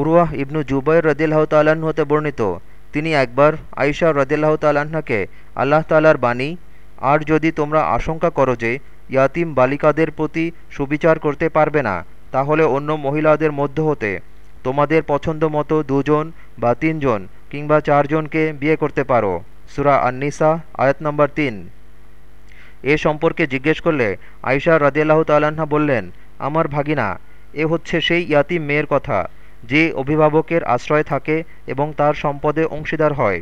উরওয়াহ ইবনু জুবাইর রদিল্লাহ তাল্লাহ্ন হতে বর্ণিত। তিনি একবার আইসা রদিল্লাহ তাল্লাহ্নাকে আল্লাহ তালার বাণী, আর যদি তোমরা আশঙ্কা করো যে ইয়াতিম বালিকাদের প্রতি সুবিচার করতে পারবে না, তাহলে অন্য মহিলাদের মধ্য হতে তোমাদের পছন্দ মতো দুজন বা তিনজন কিংবা চারজনকে বিয়ে করতে পারো। সুরা আননিসা, আয়াত নম্বর তিন। এ সম্পর্কে জিজ্ঞেস করলে আয়সা রদিয়াল্লাহ তাল্লাহা বললেন, আমার ভাগিনা, এ হচ্ছে সেই ইয়াতিম মেয়ের কথা। যে অভিভাবকের আশ্রয় থাকে এবং তার সম্পদে অংশীদার হয়।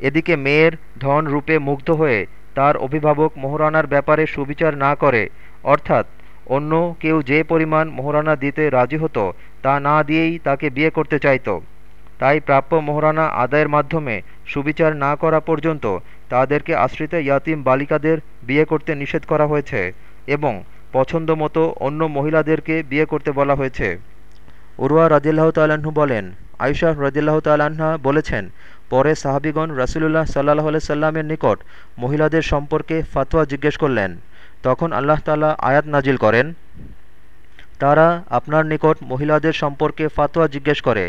এদিকে মেয়ের ধন রূপে মুগ্ধ হয়ে তার অভিভাবক মোহরানার ব্যাপারে সুবিচার না করে, অর্থাৎ অন্য কেউ যে পরিমাণ মোহরানা দিতে রাজি হতো তা না দিয়েই তাকে বিয়ে করতে চাইত। তাই প্রাপ্য মোহরানা আদায়ের মাধ্যমে সুবিচার না করা পর্যন্ত তাদেরকে আশ্রিত ইয়াতিম বালিকাদের বিয়ে করতে নিষেধ করা হয়েছে এবং পছন্দ মতো অন্য মহিলাদেরকে বিয়ে করতে বলা হয়েছে। উরওয়া রাজিল্লাহ তাল্লাহ্ন বলেন আয়সা রদিল্লাহ তাল্লাহা বলেছেন, পরে সাহাবিগণ রাসুলুল্লাহ সাল্লাহ সাল্লামের নিকট মহিলাদের সম্পর্কে ফাতোয়া জিজ্ঞেস করলেন। তখন আল্লাহ তালা আয়াত নাজিল করেন, তারা আপনার নিকট মহিলাদের সম্পর্কে ফাতোয়া জিজ্ঞেস করে।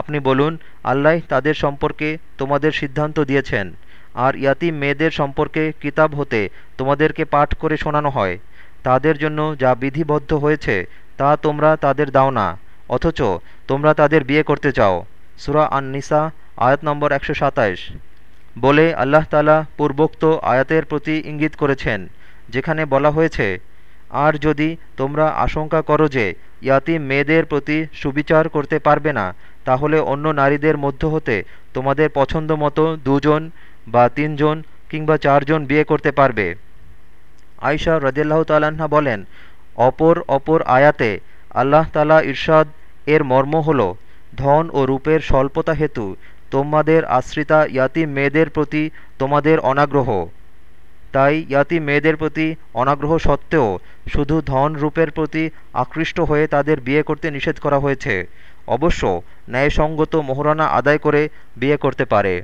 আপনি বলুন, আল্লাহ তাদের সম্পর্কে তোমাদের সিদ্ধান্ত দিয়েছেন, আর ইয়াতিম মেয়েদের সম্পর্কে কিতাব হতে তোমাদেরকে পাঠ করে শোনানো হয়। তাদের জন্য যা বিধিবদ্ধ হয়েছে, তা তোমরা তাদের দাও না। অথচ তোমরা তাদের বিয়ে করতে চাও। সুরা আন নিসা আয়াত নম্বর একশো বলে আল্লাহ তালা পূর্বোক্ত আয়াতের প্রতি ইঙ্গিত করেছেন, যেখানে বলা হয়েছে, আর যদি তোমরা আশঙ্কা করো যে ইয়াতিম মেয়েদের প্রতি সুবিচার করতে পারবে না, তাহলে অন্য নারীদের মধ্য হতে তোমাদের পছন্দ মতো দুজন বা তিনজন কিংবা চারজন বিয়ে করতে পারবে। আয়সা রদিল্লাহ তাল্লাহা বলেন, অপর অপর আয়াতে আল্লাহ তালা ইরশাদ এর মর্ম হল ধন ও রূপের স্বল্পতা হেতু তোমাদের আশ্রিতা ইয়াতিম মেয়েদের প্রতি তোমাদের অনাগ্রহ। তাই ইয়াতি মেয়েদের প্রতি অনাগ্রহ সত্ত্বেও শুধু ধন রূপের প্রতি আকৃষ্ট হয়ে তাদের বিয়ে করতে নিষেধ করা হয়েছে। অবশ্য ন্যায়সঙ্গত মোহরানা আদায় করে বিয়ে করতে পারে।